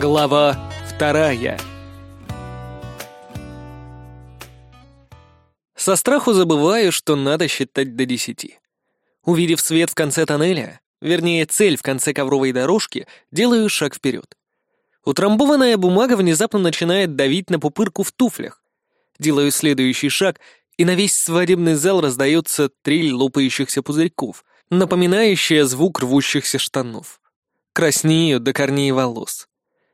Глава вторая. Со страху забываю, что надо считать до десяти. Увидев свет в конце тоннеля, вернее, цель в конце ковровой дорожки, делаю шаг вперед. Утрамбованная бумага внезапно начинает давить на пупырку в туфлях. Делаю следующий шаг, и на весь свадебный зал раздается трель лопающихся пузырьков, напоминающая звук рвущихся штанов. Краснею до корней волос.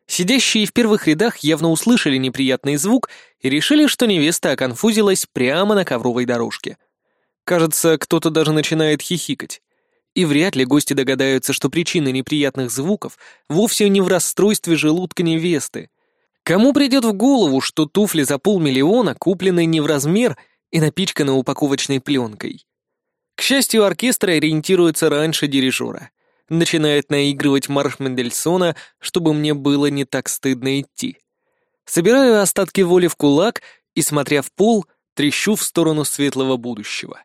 Сидящие в первых рядах явно услышали неприятный звук и решили, что невеста оконфузилась прямо на ковровой дорожке. Кажется, кто-то даже начинает хихикать. И вряд ли гости догадаются, что причина неприятных звуков вовсе не в расстройстве желудка невесты. Кому придет в голову, что туфли за полмиллиона куплены не в размер и напичканы упаковочной пленкой? К счастью, оркестр ориентируется раньше дирижера начинает наигрывать марш Мендельсона, чтобы мне было не так стыдно идти. Собираю остатки воли в кулак и, смотря в пол, трещу в сторону светлого будущего.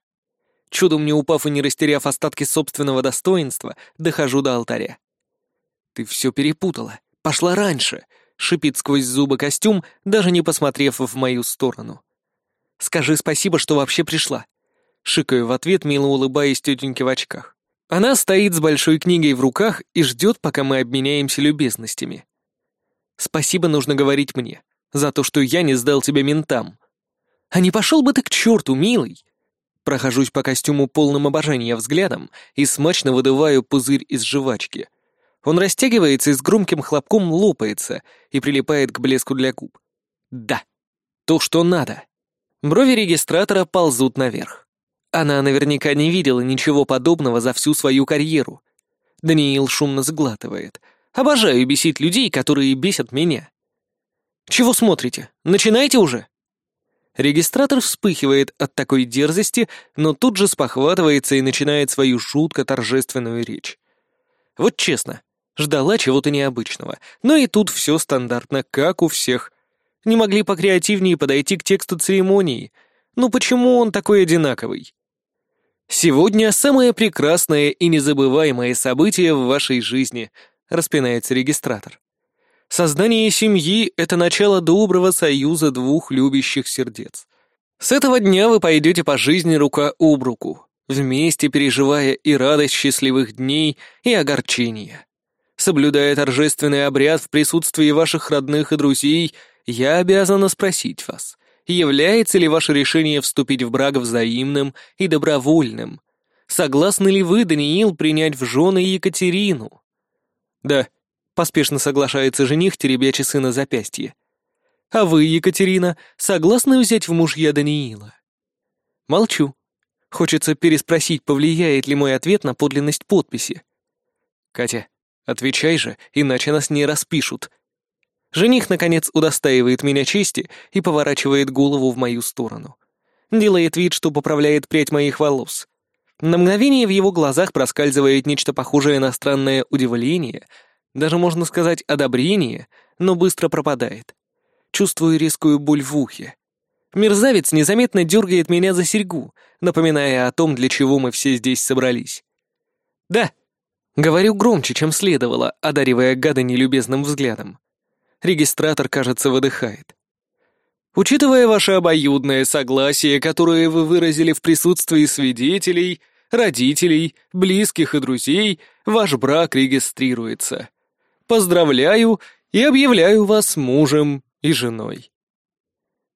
Чудом не упав и не растеряв остатки собственного достоинства, дохожу до алтаря. «Ты все перепутала. Пошла раньше», — шипит сквозь зубы костюм, даже не посмотрев в мою сторону. «Скажи спасибо, что вообще пришла». Шикаю в ответ, мило улыбаясь тетеньке в очках. Она стоит с большой книгой в руках и ждет, пока мы обменяемся любезностями. Спасибо нужно говорить мне, за то, что я не сдал тебя ментам. А не пошел бы ты к черту, милый. Прохожусь по костюму полным обожания взглядом и смачно выдуваю пузырь из жвачки. Он растягивается и с громким хлопком лопается и прилипает к блеску для губ. Да, то, что надо. Брови регистратора ползут наверх. Она наверняка не видела ничего подобного за всю свою карьеру. Даниил шумно сглатывает. Обожаю бесить людей, которые бесят меня. Чего смотрите? Начинайте уже. Регистратор вспыхивает от такой дерзости, но тут же спохватывается и начинает свою жутко торжественную речь. Вот честно, ждала чего-то необычного, но и тут все стандартно, как у всех. Не могли покреативнее подойти к тексту церемонии. Ну почему он такой одинаковый? «Сегодня самое прекрасное и незабываемое событие в вашей жизни», — распинается регистратор. «Создание семьи — это начало доброго союза двух любящих сердец. С этого дня вы пойдете по жизни рука об руку, вместе переживая и радость счастливых дней, и огорчения. Соблюдая торжественный обряд в присутствии ваших родных и друзей, я обязана спросить вас, является ли ваше решение вступить в брак взаимным и добровольным? Согласны ли вы, Даниил, принять в жены Екатерину? Да, поспешно соглашается жених, теребя часы на запястье. А вы, Екатерина, согласны взять в мужья Даниила? Молчу. Хочется переспросить, повлияет ли мой ответ на подлинность подписи. Катя, отвечай же, иначе нас не распишут. Жених, наконец, удостаивает меня чести и поворачивает голову в мою сторону. Делает вид, что поправляет прядь моих волос. На мгновение в его глазах проскальзывает нечто похожее на странное удивление, даже, можно сказать, одобрение, но быстро пропадает. Чувствую резкую боль в ухе. Мерзавец незаметно дергает меня за серьгу, напоминая о том, для чего мы все здесь собрались. «Да», — говорю громче, чем следовало, одаривая гада нелюбезным взглядом. Регистратор, кажется, выдыхает. Учитывая ваше обоюдное согласие, которое вы выразили в присутствии свидетелей, родителей, близких и друзей, ваш брак регистрируется. Поздравляю и объявляю вас мужем и женой.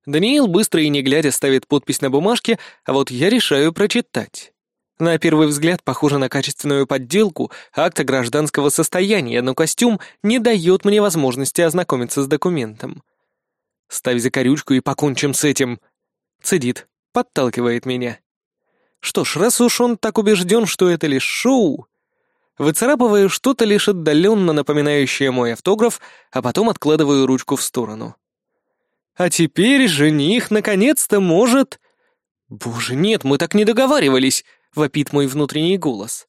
Даниил быстро и не глядя ставит подпись на бумажке, а вот я решаю прочитать. На первый взгляд похоже на качественную подделку акта гражданского состояния, но костюм не дает мне возможности ознакомиться с документом. «Ставь закорючку и покончим с этим!» Цедит, подталкивает меня. Что ж, раз уж он так убежден, что это лишь шоу, выцарапываю что-то лишь отдаленно напоминающее мой автограф, а потом откладываю ручку в сторону. А теперь жених наконец-то может... Боже, нет, мы так не договаривались. — вопит мой внутренний голос.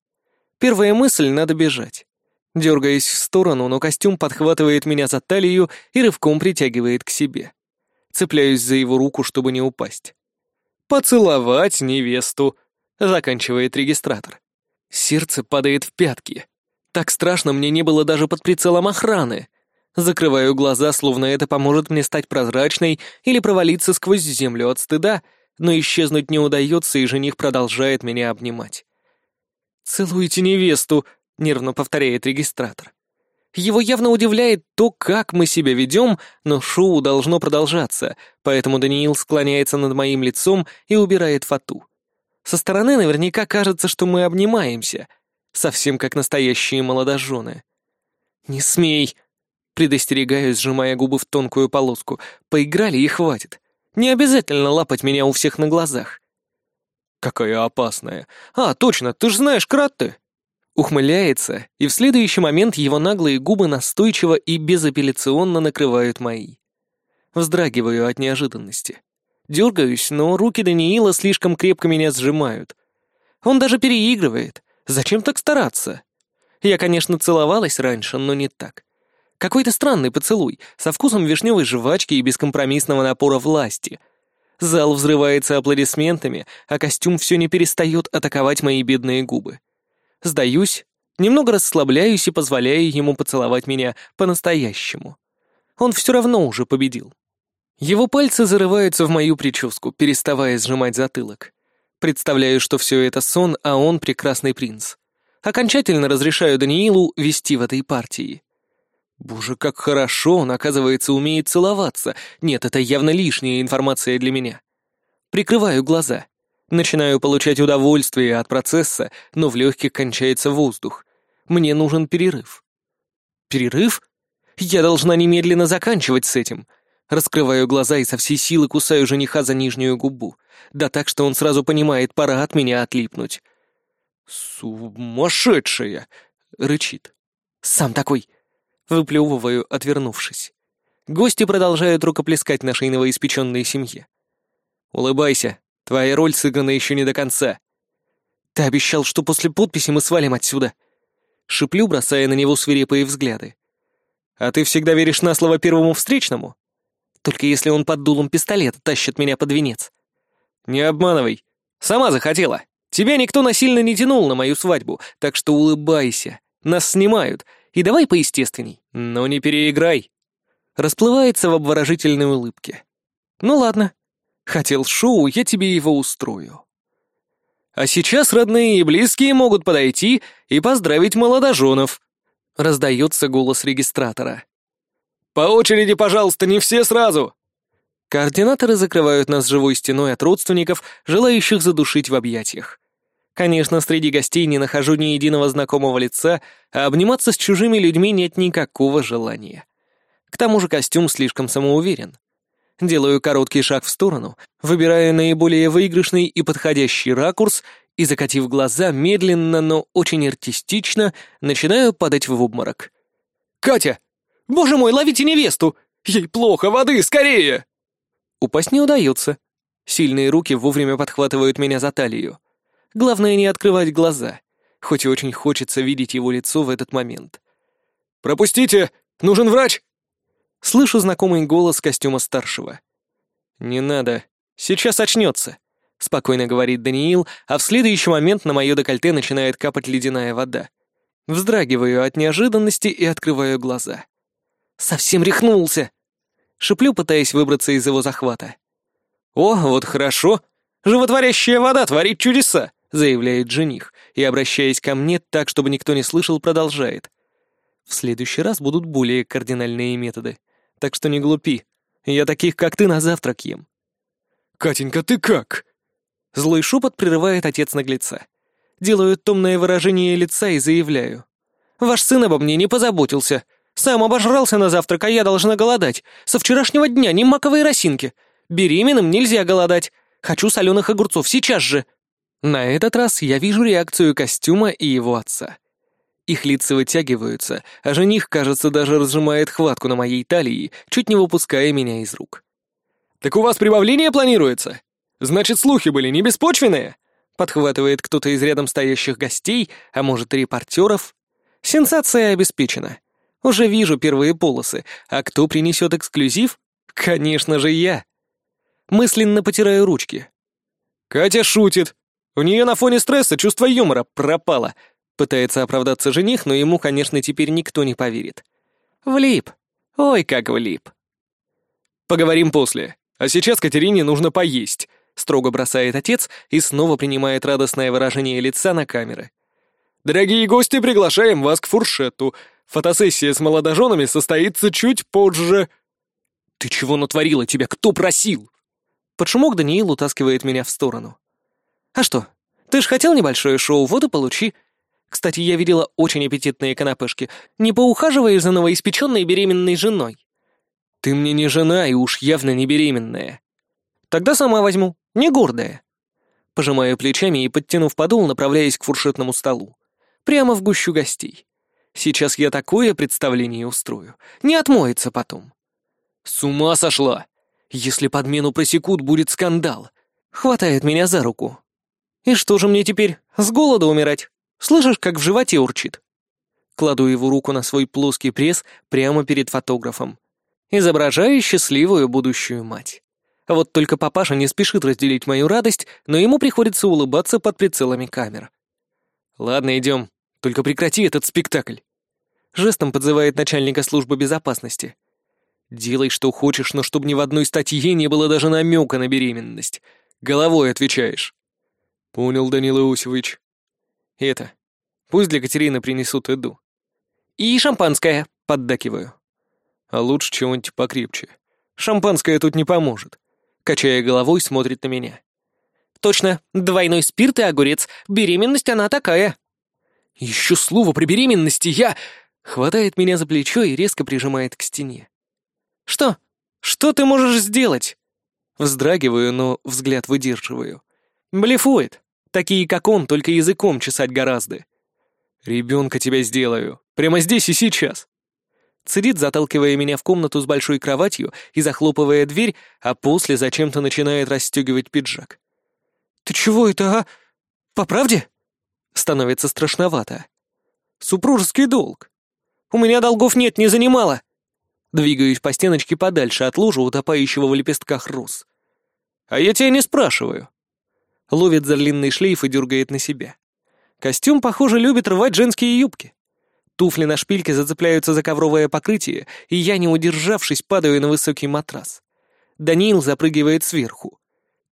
Первая мысль — надо бежать. Дергаясь в сторону, но костюм подхватывает меня за талию и рывком притягивает к себе. Цепляюсь за его руку, чтобы не упасть. «Поцеловать невесту», — заканчивает регистратор. Сердце падает в пятки. Так страшно мне не было даже под прицелом охраны. Закрываю глаза, словно это поможет мне стать прозрачной или провалиться сквозь землю от стыда, но исчезнуть не удается, и жених продолжает меня обнимать. «Целуйте невесту», — нервно повторяет регистратор. Его явно удивляет то, как мы себя ведем, но шоу должно продолжаться, поэтому Даниил склоняется над моим лицом и убирает фату. Со стороны наверняка кажется, что мы обнимаемся, совсем как настоящие молодожены. «Не смей!» Предостерегаю, сжимая губы в тонкую полоску. Поиграли и хватит. Не обязательно лапать меня у всех на глазах. Какая опасная. А, точно, ты ж знаешь Кратты. Ухмыляется, и в следующий момент его наглые губы настойчиво и безапелляционно накрывают мои. Вздрагиваю от неожиданности. Дергаюсь, но руки Даниила слишком крепко меня сжимают. Он даже переигрывает. Зачем так стараться? Я, конечно, целовалась раньше, но не так. Какой-то странный поцелуй, со вкусом вишневой жвачки и бескомпромиссного напора власти. Зал взрывается аплодисментами, а костюм все не перестает атаковать мои бедные губы. Сдаюсь, немного расслабляюсь и позволяю ему поцеловать меня по-настоящему. Он все равно уже победил. Его пальцы зарываются в мою прическу, переставая сжимать затылок. Представляю, что все это сон, а он прекрасный принц. Окончательно разрешаю Даниилу вести в этой партии. Боже, как хорошо он, оказывается, умеет целоваться. Нет, это явно лишняя информация для меня. Прикрываю глаза. Начинаю получать удовольствие от процесса, но в легких кончается воздух. Мне нужен перерыв. Перерыв? Я должна немедленно заканчивать с этим. Раскрываю глаза и со всей силы кусаю жениха за нижнюю губу. Да так, что он сразу понимает, пора от меня отлипнуть. «Сумасшедшая!» — рычит. «Сам такой!» Выплевываю, отвернувшись. Гости продолжают рукоплескать нашей новоиспеченной семье. «Улыбайся, твоя роль сыграна еще не до конца». «Ты обещал, что после подписи мы свалим отсюда». Шиплю, бросая на него свирепые взгляды. «А ты всегда веришь на слово первому встречному?» «Только если он под дулом пистолета тащит меня под венец». «Не обманывай. Сама захотела. Тебя никто насильно не тянул на мою свадьбу, так что улыбайся. Нас снимают, и давай поестественней, но не переиграй. Расплывается в обворожительной улыбке. Ну ладно. Хотел шоу, я тебе его устрою. А сейчас родные и близкие могут подойти и поздравить молодоженов. Раздается голос регистратора. По очереди, пожалуйста, не все сразу. Координаторы закрывают нас живой стеной от родственников, желающих задушить в объятиях. Конечно, среди гостей не нахожу ни единого знакомого лица, а обниматься с чужими людьми нет никакого желания. К тому же костюм слишком самоуверен. Делаю короткий шаг в сторону, выбирая наиболее выигрышный и подходящий ракурс и, закатив глаза, медленно, но очень артистично, начинаю падать в обморок. «Катя! Боже мой, ловите невесту! Ей плохо, воды, скорее!» Упасть не удается. Сильные руки вовремя подхватывают меня за талию. Главное не открывать глаза, хоть и очень хочется видеть его лицо в этот момент. «Пропустите! Нужен врач!» Слышу знакомый голос костюма старшего. «Не надо. Сейчас очнется», — спокойно говорит Даниил, а в следующий момент на мое декольте начинает капать ледяная вода. Вздрагиваю от неожиданности и открываю глаза. «Совсем рехнулся!» Шиплю, пытаясь выбраться из его захвата. «О, вот хорошо! Животворящая вода творит чудеса!» Заявляет жених, и, обращаясь ко мне так, чтобы никто не слышал, продолжает. В следующий раз будут более кардинальные методы. Так что не глупи. Я таких, как ты, на завтрак ем. «Катенька, ты как?» Злой шепот прерывает отец наглеца. Делаю томное выражение лица и заявляю. «Ваш сын обо мне не позаботился. Сам обожрался на завтрак, а я должна голодать. Со вчерашнего дня ни маковой росинки. Беременным нельзя голодать. Хочу соленых огурцов сейчас же». На этот раз я вижу реакцию костюма и его отца. Их лица вытягиваются, а жених, кажется, даже разжимает хватку на моей талии, чуть не выпуская меня из рук. «Так у вас прибавление планируется? Значит, слухи были не беспочвенные?» Подхватывает кто-то из рядом стоящих гостей, а может, репортеров. Сенсация обеспечена. Уже вижу первые полосы, а кто принесет эксклюзив? Конечно же, я. Мысленно потираю ручки. «Катя шутит», у нее на фоне стресса чувство юмора пропало. Пытается оправдаться жених, но ему, конечно, теперь никто не поверит. Влип. Ой, как влип. «Поговорим после. А сейчас Катерине нужно поесть», — строго бросает отец и снова принимает радостное выражение лица на камеры. «Дорогие гости, приглашаем вас к фуршету. Фотосессия с молодоженами состоится чуть позже». «Ты чего натворила? Тебя кто просил?» Под шумок Даниил утаскивает меня в сторону. «А что, ты ж хотел небольшое шоу, вот и получи. Кстати, я видела очень аппетитные канапешки. Не поухаживаешь за новоиспеченной беременной женой?» «Ты мне не жена и уж явно не беременная». «Тогда сама возьму, не гордая». Пожимаю плечами и, подтянув подол, направляясь к фуршетному столу. Прямо в гущу гостей. Сейчас я такое представление устрою. Не отмоется потом. С ума сошла! Если подмену просекут, будет скандал. Хватает меня за руку. И что же мне теперь, с голода умирать? Слышишь, как в животе урчит? Кладу его руку на свой плоский пресс прямо перед фотографом изображая счастливую будущую мать. Вот только папаша не спешит разделить мою радость, но ему приходится улыбаться под прицелами камер. «Ладно, идем. Только прекрати этот спектакль». Жестом подзывает начальника службы безопасности. «Делай, что хочешь, но чтобы ни в одной статье не было даже намека на беременность. Головой отвечаешь». «Понял, Данила Иосифович». «Это. Пусть для Катерины принесут еду». «И шампанское», — поддакиваю а лучше чего-нибудь покрепче. Шампанское тут не поможет. Качая головой, смотрит на меня. Точно, двойной спирт и огурец. Беременность она такая. Еще слово про беременности я... Хватает меня за плечо и резко прижимает к стене. Что? Что ты можешь сделать? Вздрагиваю, но взгляд выдерживаю. Блефует. Такие, как он, только языком чесать гораздо. Ребенка тебя сделаю. Прямо здесь и сейчас. Цедит, заталкивая меня в комнату с большой кроватью и захлопывая дверь, а после зачем-то начинает расстегивать пиджак. «Ты чего это, а? По правде?» Становится страшновато. «Супружеский долг. У меня долгов нет, не занимала!» Двигаюсь по стеночке подальше от лужи, утопающего в лепестках роз. «А я тебя не спрашиваю». Ловит за длинный шлейф и дергает на себя. Костюм, похоже, любит рвать женские юбки. Туфли на шпильке зацепляются за ковровое покрытие, и я, не удержавшись, падаю на высокий матрас. Даниил запрыгивает сверху.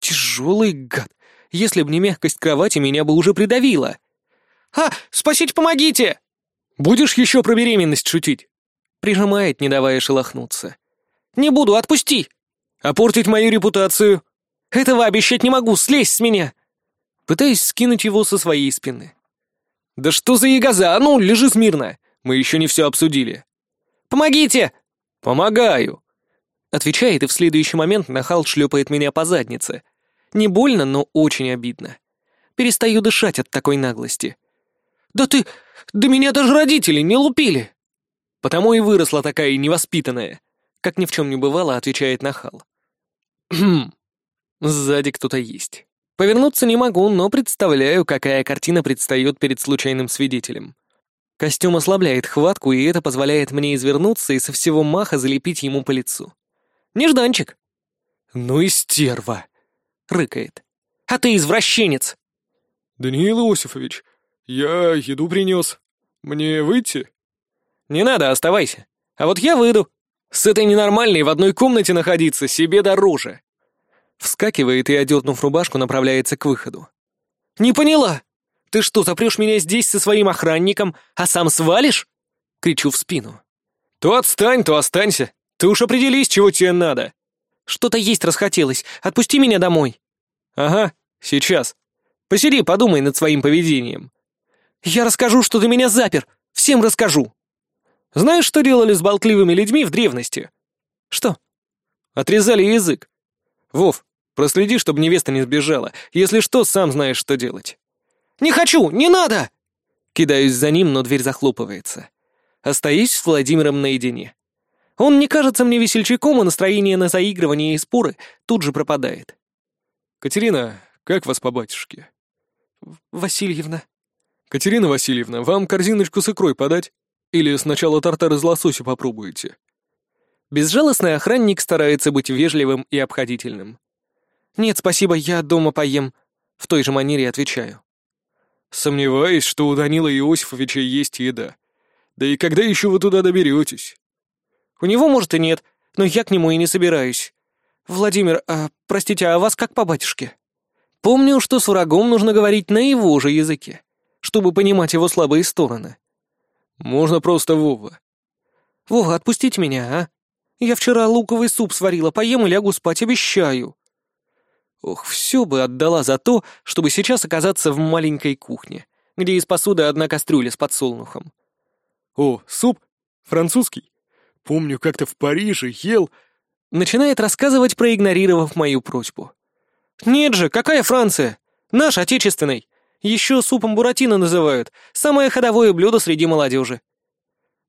Тяжелый гад. Если б не мягкость кровати, меня бы уже придавило. «А, спасите, помогите!» «Будешь еще про беременность шутить?» Прижимает, не давая шелохнуться. «Не буду, отпусти!» «Опортить мою репутацию!» «Этого обещать не могу, слезь с меня!» Пытаюсь скинуть его со своей спины. «Да что за ягоза? А ну, лежи смирно! Мы еще не все обсудили!» «Помогите!» «Помогаю!» Отвечает, и в следующий момент нахал шлепает меня по заднице. Не больно, но очень обидно. Перестаю дышать от такой наглости. «Да ты... Да меня даже родители не лупили!» «Потому и выросла такая невоспитанная!» Как ни в чем не бывало, отвечает нахал. «Хм... Сзади кто-то есть. Повернуться не могу, но представляю, какая картина предстает перед случайным свидетелем. Костюм ослабляет хватку, и это позволяет мне извернуться и со всего маха залепить ему по лицу. Нежданчик. «Ну и стерва!» — рыкает. «А ты извращенец!» «Даниил Иосифович, я еду принес. Мне выйти?» «Не надо, оставайся. А вот я выйду. С этой ненормальной в одной комнате находиться себе дороже». Вскакивает и, одернув рубашку, направляется к выходу. «Не поняла! Ты что, запрешь меня здесь со своим охранником, а сам свалишь?» Кричу в спину. «То отстань, то останься. Ты уж определись, чего тебе надо». «Что-то есть расхотелось. Отпусти меня домой». «Ага, сейчас. Посиди, подумай над своим поведением». «Я расскажу, что ты меня запер. Всем расскажу». «Знаешь, что делали с болтливыми людьми в древности?» «Что?» «Отрезали язык. Вов, Проследи, чтобы невеста не сбежала. Если что, сам знаешь, что делать». «Не хочу! Не надо!» Кидаюсь за ним, но дверь захлопывается. Остаюсь с Владимиром наедине. Он не кажется мне весельчаком, и настроение на заигрывание и споры тут же пропадает. «Катерина, как вас по батюшке?» «Васильевна». «Катерина Васильевна, вам корзиночку с икрой подать? Или сначала тартар из лосося попробуете?» Безжалостный охранник старается быть вежливым и обходительным. «Нет, спасибо, я дома поем», — в той же манере отвечаю. «Сомневаюсь, что у Данила Иосифовича есть еда. Да и когда еще вы туда доберетесь?» У него, может, и нет, но я к нему и не собираюсь. Владимир, а, простите, а вас как по батюшке? Помню, что с врагом нужно говорить на его же языке, чтобы понимать его слабые стороны. Можно просто Вова. Вова, отпустите меня, а? Я вчера луковый суп сварила, поем и лягу спать, обещаю. Ох, все бы отдала за то, чтобы сейчас оказаться в маленькой кухне, где из посуды одна кастрюля с подсолнухом. О, суп? Французский? Помню, как-то в Париже ел... Начинает рассказывать, проигнорировав мою просьбу. «Нет же, какая Франция? Наш отечественный. Еще супом буратино называют. Самое ходовое блюдо среди молодежи».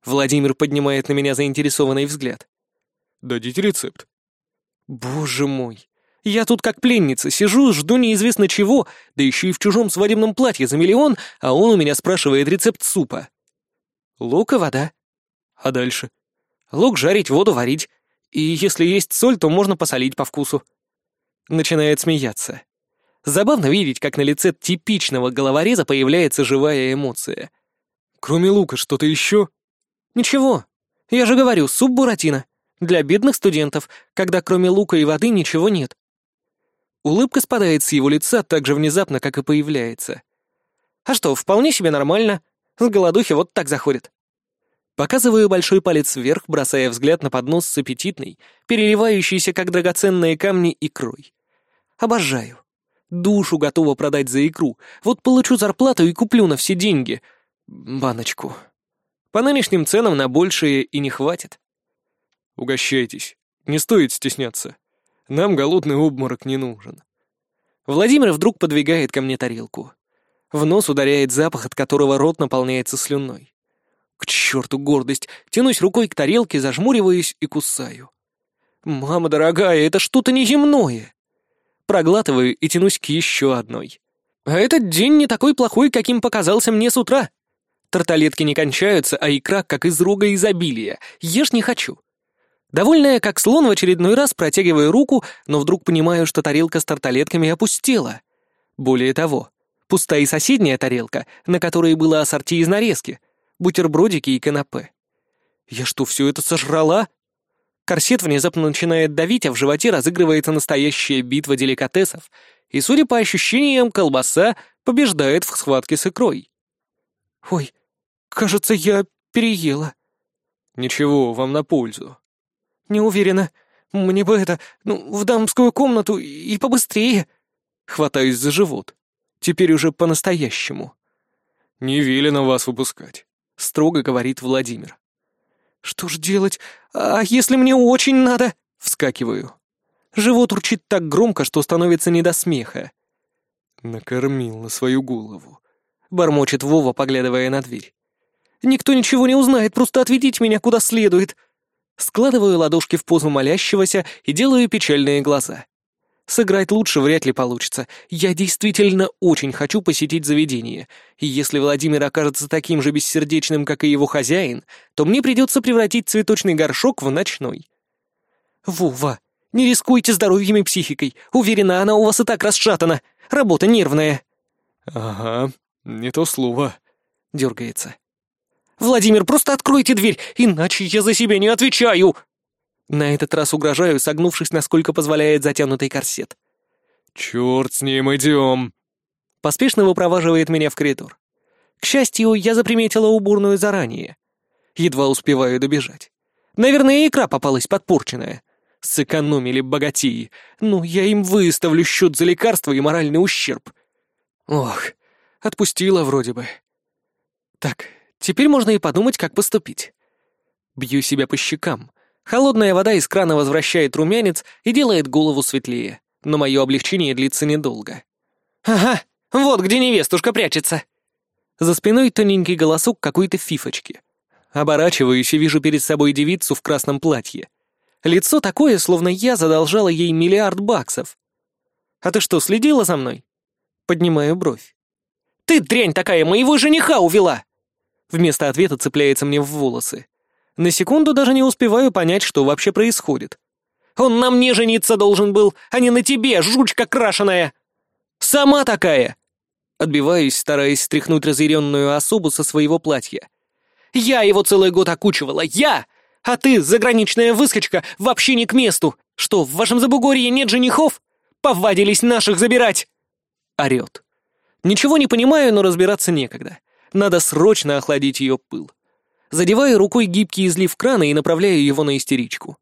Владимир поднимает на меня заинтересованный взгляд. «Дадите рецепт». «Боже мой! Я тут как пленница, сижу, жду неизвестно чего, да еще и в чужом свадебном платье за миллион, а он у меня спрашивает рецепт супа. Лук и вода. А дальше? Лук жарить, воду варить. И если есть соль, то можно посолить по вкусу. Начинает смеяться. Забавно видеть, как на лице типичного головореза появляется живая эмоция. Кроме лука, что-то еще? Ничего. Я же говорю, суп буратино. Для бедных студентов, когда кроме лука и воды ничего нет. Улыбка спадает с его лица так же внезапно, как и появляется. А что, вполне себе нормально. С голодухи вот так заходит. Показываю большой палец вверх, бросая взгляд на поднос с аппетитной, переливающейся, как драгоценные камни, икрой. Обожаю. Душу готова продать за икру. Вот получу зарплату и куплю на все деньги. Баночку. По нынешним ценам на большее и не хватит. Угощайтесь. Не стоит стесняться. Нам голодный обморок не нужен. Владимир вдруг подвигает ко мне тарелку. В нос ударяет запах, от которого рот наполняется слюной. К черту гордость! Тянусь рукой к тарелке, зажмуриваюсь и кусаю. «Мама дорогая, это что-то неземное!» Проглатываю и тянусь к еще одной. А этот день не такой плохой, каким показался мне с утра. Тарталетки не кончаются, а икра как из рога изобилия. Ешь не хочу. Довольная, как слон, в очередной раз протягиваю руку, но вдруг понимаю, что тарелка с тарталетками опустела. Более того, пуста и соседняя тарелка, на которой было ассорти из нарезки, бутербродики и канапе. Я что, все это сожрала? Корсет внезапно начинает давить, а в животе разыгрывается настоящая битва деликатесов, и, судя по ощущениям, колбаса побеждает в схватке с икрой. «Ой, кажется, я переела». «Ничего, вам на пользу», «Не уверена. Мне бы это, ну, в дамскую комнату и побыстрее». Хватаюсь за живот. Теперь уже по-настоящему. «Не велено вас выпускать», — строго говорит Владимир. «Что ж делать? А если мне очень надо?» — вскакиваю. Живот урчит так громко, что становится не до смеха. «Накормил на свою голову», — бормочет Вова, поглядывая на дверь. «Никто ничего не узнает, просто отведите меня куда следует», Складываю ладошки в позу молящегося и делаю печальные глаза. Сыграть лучше вряд ли получится. Я действительно очень хочу посетить заведение. И если Владимир окажется таким же бессердечным, как и его хозяин, то мне придется превратить цветочный горшок в ночной. Вова, не рискуйте здоровьем и психикой. Уверена, она у вас и так расшатана. Работа нервная. Ага, не то слово. Дергается. «Владимир, просто откройте дверь, иначе я за себя не отвечаю!» На этот раз угрожаю, согнувшись, насколько позволяет затянутый корсет. «Черт с ним, идем!» Поспешно выпроваживает меня в коридор. К счастью, я заприметила уборную заранее. Едва успеваю добежать. Наверное, икра попалась подпорченная. Сэкономили богатеи. Ну, я им выставлю счет за лекарства и моральный ущерб. Ох, отпустила вроде бы. Так, Теперь можно и подумать, как поступить. Бью себя по щекам. Холодная вода из крана возвращает румянец и делает голову светлее. Но мое облегчение длится недолго. «Ага, вот где невестушка прячется!» За спиной тоненький голосок какой-то фифочки. Оборачиваюсь и вижу перед собой девицу в красном платье. Лицо такое, словно я задолжала ей миллиард баксов. «А ты что, следила за мной?» Поднимаю бровь. «Ты, дрянь такая, моего жениха увела!» Вместо ответа цепляется мне в волосы. На секунду даже не успеваю понять, что вообще происходит. «Он на мне жениться должен был, а не на тебе, жучка крашеная!» «Сама такая!» Отбиваюсь, стараясь стряхнуть разъяренную особу со своего платья. «Я его целый год окучивала! Я! А ты, заграничная выскочка, вообще не к месту! Что, в вашем Забугорье нет женихов? Повадились наших забирать!» Орет. Ничего не понимаю, но разбираться некогда. Надо срочно охладить ее пыл. Задеваю рукой гибкий излив крана и направляю его на истеричку.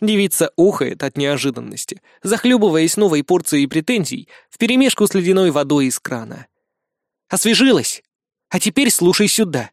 Девица ухает от неожиданности, захлебываясь новой порцией претензий вперемешку с ледяной водой из крана. «Освежилась! А теперь слушай сюда!»